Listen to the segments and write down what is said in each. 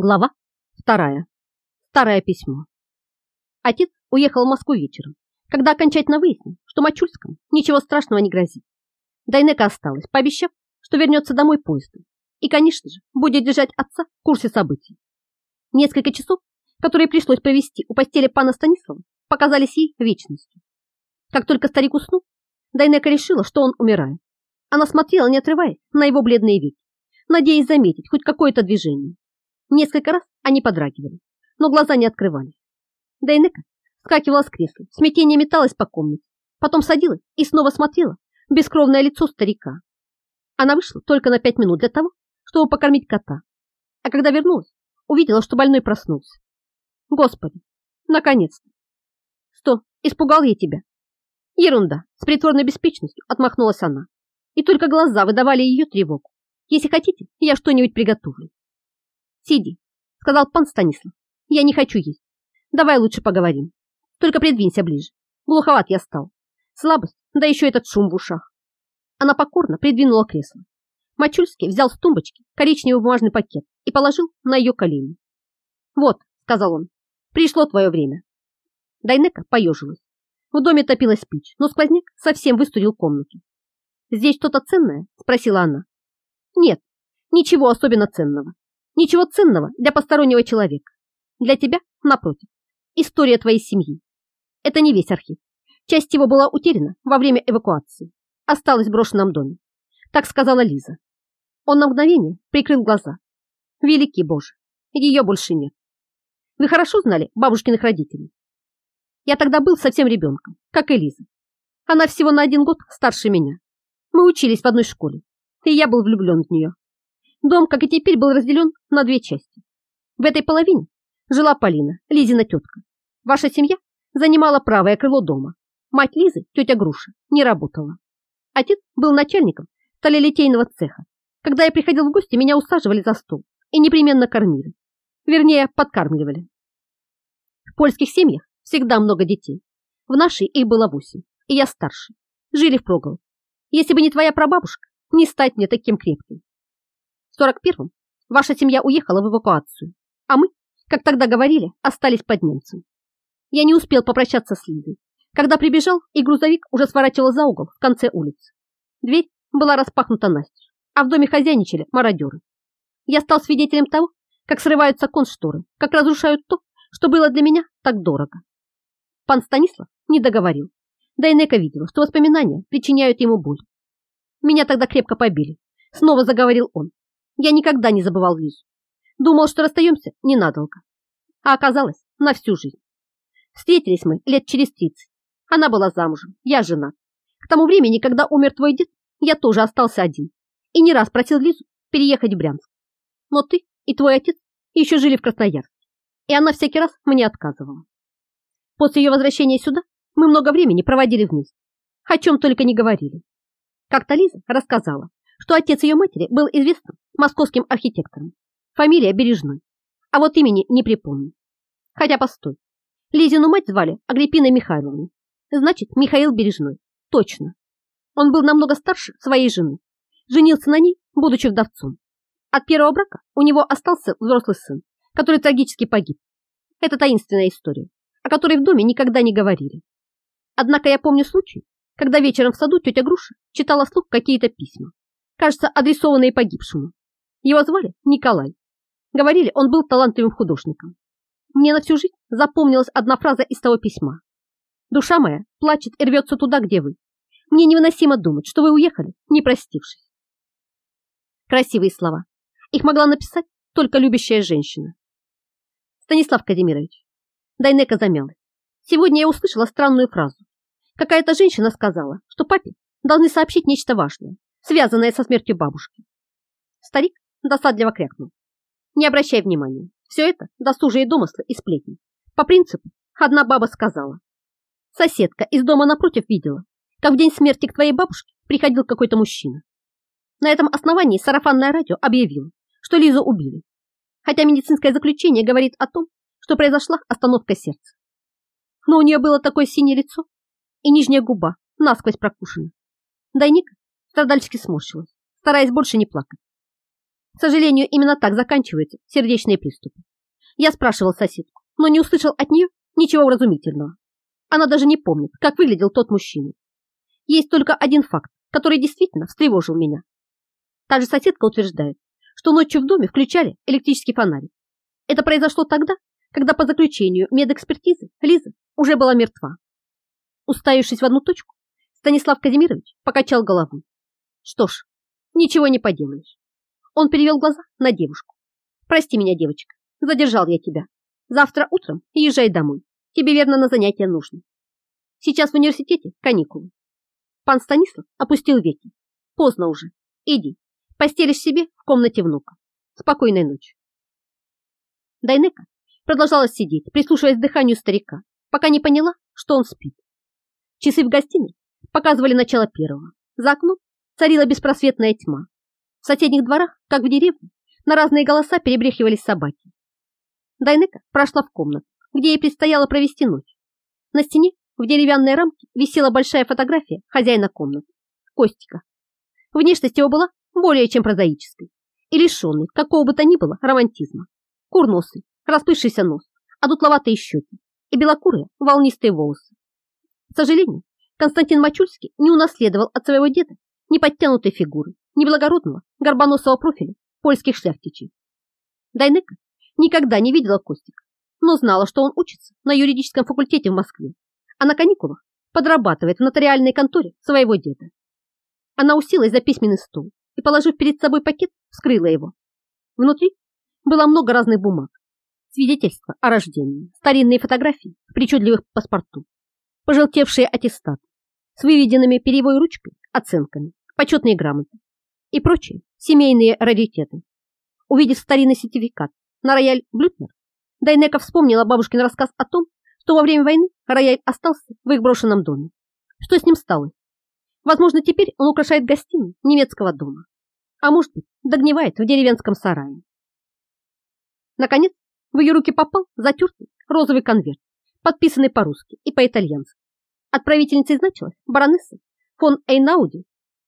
Глава вторая. Старое письмо. Отец уехал в Москву вечером, когда окончательно выяснил, что Мачульскому ничего страшного не грозит. Дайнека осталась, пообещав, что вернется домой поездом и, конечно же, будет держать отца в курсе событий. Несколько часов, которые пришлось провести у постели пана Станислава, показались ей вечностью. Как только старик уснул, Дайнека решила, что он умирает. Она смотрела, не отрываясь, на его бледные веки, надеясь заметить хоть какое-то движение. Несколько раз они подрагивали, но глаза не открывались. Дайнека скакивала с кресла, смятение металось по комнате, потом садилась и снова смотрела в бескровное лицо старика. Она вышла только на пять минут для того, чтобы покормить кота, а когда вернулась, увидела, что больной проснулся. Господи, наконец-то! Что, испугал я тебя? Ерунда, с притворной беспечностью отмахнулась она, и только глаза выдавали ее тревогу. Если хотите, я что-нибудь приготовлю. Сиди, сказал пан Станислав. Я не хочу есть. Давай лучше поговорим. Только придвинься ближе. Глуховат я стал. Слабость, да еще этот шум в ушах. Она покорно придвинула кресло. Мачульский взял с тумбочки коричневый бумажный пакет и положил на ее колени. «Вот», — сказал он, — «пришло твое время». Дайнека поежилась. В доме топилась печь, но сквозняк совсем выстудил комнату. «Здесь что-то ценное?» — спросила она. «Нет, ничего особенно ценного. Ничего ценного для постороннего человека. Для тебя, напротив, история твоей семьи. Это не весь архив. Часть его была утеряна во время эвакуации. Осталась в брошенном доме. Так сказала Лиза. Он на мгновение прикрыл глаза. Великий Боже, ее больше нет. Вы хорошо знали бабушкиных родителей? Я тогда был совсем ребенком, как и Лиза. Она всего на один год старше меня. Мы учились в одной школе, и я был влюблен в нее. Дом, как и теперь, был разделен на две части. В этой половине жила Полина, Лизина тетка. Ваша семья занимала правое крыло дома. Мать Лизы, тетя Груша, не работала. Отец был начальником сталелитейного цеха. Когда я приходил в гости, меня усаживали за стол и непременно кормили. Вернее, подкармливали. В польских семьях всегда много детей. В нашей их было восемь, и я старше. Жили в проголодь. Если бы не твоя прабабушка, не стать мне таким крепким. В 41-м ваша семья уехала в эвакуацию, а мы, как тогда говорили, остались под немцем. Я не успел попрощаться с Лизой, когда прибежал, и грузовик уже сворачивал за угол в конце улицы. Дверь была распахнута настежь, а в доме хозяйничали мародеры. Я стал свидетелем того, как срываются коншторы, как разрушают то, что было для меня так дорого. Пан Станислав не договорил. Да и Нека видела, что воспоминания причиняют ему боль. Меня тогда крепко побили. Снова заговорил он, я никогда не забывал Лизу. Думал, что расстаемся ненадолго. А оказалось, на всю жизнь. Встретились мы лет через тридцать. Она была замужем, я жена. К тому времени, когда умер твой дед, я тоже остался один. И не раз просил Лизу переехать в Брянск. Но ты и твой отец еще жили в Красноярске. И она всякий раз мне отказывала. После ее возвращения сюда мы много времени проводили вместе. О чем только не говорили. Как-то Лиза рассказала, что отец ее матери был известным московским архитектором. Фамилия Бережной. А вот имени не припомню. Хотя постой. Лизину мать звали Агриппиной Михайловной. Значит, Михаил Бережной. Точно. Он был намного старше своей жены. Женился на ней, будучи вдовцом. От первого брака у него остался взрослый сын, который трагически погиб. Это таинственная история, о которой в доме никогда не говорили. Однако я помню случай, когда вечером в саду тетя Груша читала вслух какие-то письма кажется, адресованные погибшему. Его звали Николай. Говорили, он был талантливым художником. Мне на всю жизнь запомнилась одна фраза из того письма. «Душа моя плачет и рвется туда, где вы. Мне невыносимо думать, что вы уехали, не простившись». Красивые слова. Их могла написать только любящая женщина. Станислав Казимирович, Дайнека замялась. Сегодня я услышала странную фразу. Какая-то женщина сказала, что папе должны сообщить нечто важное, связанное со смертью бабушки. Старик досадливо крякнул. Не обращай внимания. Все это досужие домыслы и сплетни. По принципу, одна баба сказала. Соседка из дома напротив видела, как в день смерти к твоей бабушке приходил какой-то мужчина. На этом основании сарафанное радио объявило, что Лизу убили. Хотя медицинское заключение говорит о том, что произошла остановка сердца. Но у нее было такое синее лицо и нижняя губа насквозь прокушена. Дайник страдальчески сморщилась, стараясь больше не плакать. К сожалению, именно так заканчиваются сердечные приступы. Я спрашивал соседку, но не услышал от нее ничего вразумительного. Она даже не помнит, как выглядел тот мужчина. Есть только один факт, который действительно встревожил меня. Та же соседка утверждает, что ночью в доме включали электрический фонарик. Это произошло тогда, когда по заключению медэкспертизы Лиза уже была мертва. Уставившись в одну точку, Станислав Казимирович покачал головой. Что ж, ничего не поделаешь. Он перевел глаза на девушку. Прости меня, девочка, задержал я тебя. Завтра утром езжай домой. Тебе верно на занятия нужно. Сейчас в университете каникулы. Пан Станислав опустил веки. Поздно уже. Иди, постелишь себе в комнате внука. Спокойной ночи. Дайнека продолжала сидеть, прислушиваясь к дыханию старика, пока не поняла, что он спит. Часы в гостиной показывали начало первого. За окном царила беспросветная тьма. Соседних дворах, как в деревне, на разные голоса перебрехивались собаки. Дайнека прошла в комнату, где ей предстояло провести ночь. На стене в деревянной рамке висела большая фотография хозяина комнаты, Костика. Внешность его была более чем прозаической и лишенной какого бы то ни было романтизма. Курносый, распывшийся нос, одутловатые щеки и белокурые волнистые волосы. К сожалению, Константин Мачульский не унаследовал от своего деда ни подтянутой фигуры, ни благородного горбоносого профиля польских шляхтичей. Дайнека никогда не видела Костика, но знала, что он учится на юридическом факультете в Москве, а на каникулах подрабатывает в нотариальной конторе своего деда. Она уселась за письменный стол и, положив перед собой пакет, вскрыла его. Внутри было много разных бумаг, свидетельства о рождении, старинные фотографии в причудливых паспорту, пожелтевшие аттестаты с выведенными перьевой ручкой оценками, почетные грамоты и прочие семейные раритеты. Увидев старинный сертификат на рояль Блютнер, Дайнека вспомнила бабушкин рассказ о том, что во время войны рояль остался в их брошенном доме. Что с ним стало? Возможно, теперь он украшает гостиную немецкого дома. А может быть, догнивает в деревенском сарае. Наконец, в ее руки попал затертый розовый конверт, подписанный по-русски и по-итальянски. Отправительницей значилась баронесса фон Эйнауди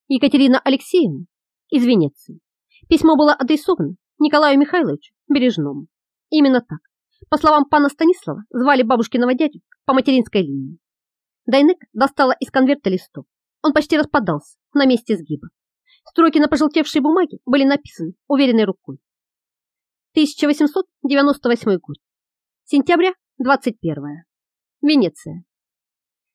Екатерина Алексеевна из Венеции. Письмо было адресовано Николаю Михайловичу Бережному. Именно так, по словам пана Станислава, звали бабушкиного дядю по материнской линии. Дайнек достала из конверта листок. Он почти распадался на месте сгиба. Строки на пожелтевшей бумаге были написаны уверенной рукой. 1898 год. Сентября 21. Венеция.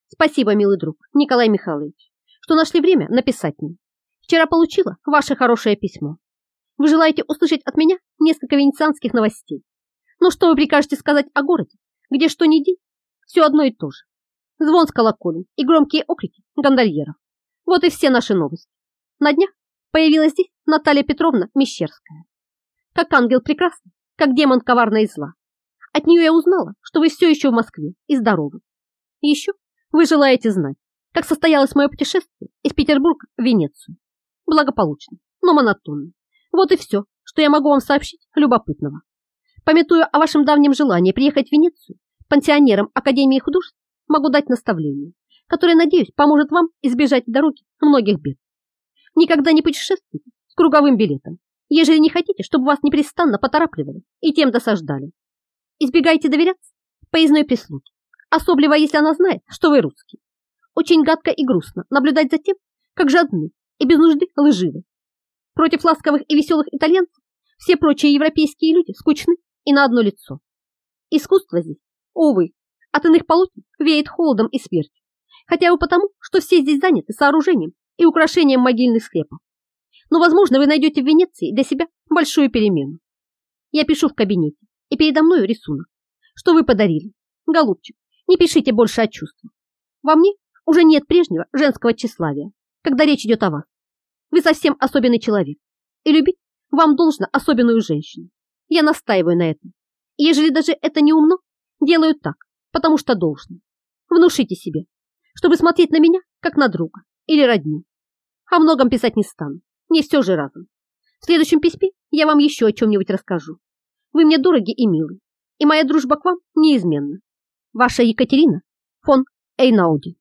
Спасибо, милый друг, Николай Михайлович, что нашли время написать мне. Вчера получила ваше хорошее письмо. Вы желаете услышать от меня несколько венецианских новостей. Но что вы прикажете сказать о городе, где что ни день, все одно и то же. Звон с колоколем и громкие окрики гондольеров. Вот и все наши новости. На днях появилась здесь Наталья Петровна Мещерская как ангел прекрасный, как демон коварный и зла. От нее я узнала, что вы все еще в Москве и здоровы. Еще вы желаете знать, как состоялось мое путешествие из Петербурга в Венецию. Благополучно, но монотонно. Вот и все, что я могу вам сообщить любопытного. Пометуя о вашем давнем желании приехать в Венецию, пансионерам Академии художеств могу дать наставление, которое, надеюсь, поможет вам избежать дороги многих бед. Никогда не путешествуйте с круговым билетом ежели не хотите, чтобы вас непрестанно поторапливали и тем досаждали. Избегайте доверяться поездной прислуге, особливо если она знает, что вы русский. Очень гадко и грустно наблюдать за тем, как жадны и без нужды лживы. Против ласковых и веселых итальянцев все прочие европейские люди скучны и на одно лицо. Искусство здесь, увы, от иных полотен веет холодом и смертью, хотя бы потому, что все здесь заняты сооружением и украшением могильных склепов но, возможно, вы найдете в Венеции для себя большую перемену. Я пишу в кабинете, и передо мной рисунок. Что вы подарили? Голубчик, не пишите больше о чувствах. Во мне уже нет прежнего женского тщеславия, когда речь идет о вас. Вы совсем особенный человек, и любить вам должно особенную женщину. Я настаиваю на этом. И ежели даже это не умно, делаю так, потому что должно. Внушите себе, чтобы смотреть на меня, как на друга или родню. О многом писать не стану. Не все же разом. В следующем письме я вам еще о чем-нибудь расскажу. Вы мне дороги и милы, и моя дружба к вам неизменна. Ваша Екатерина фон Эйнауди.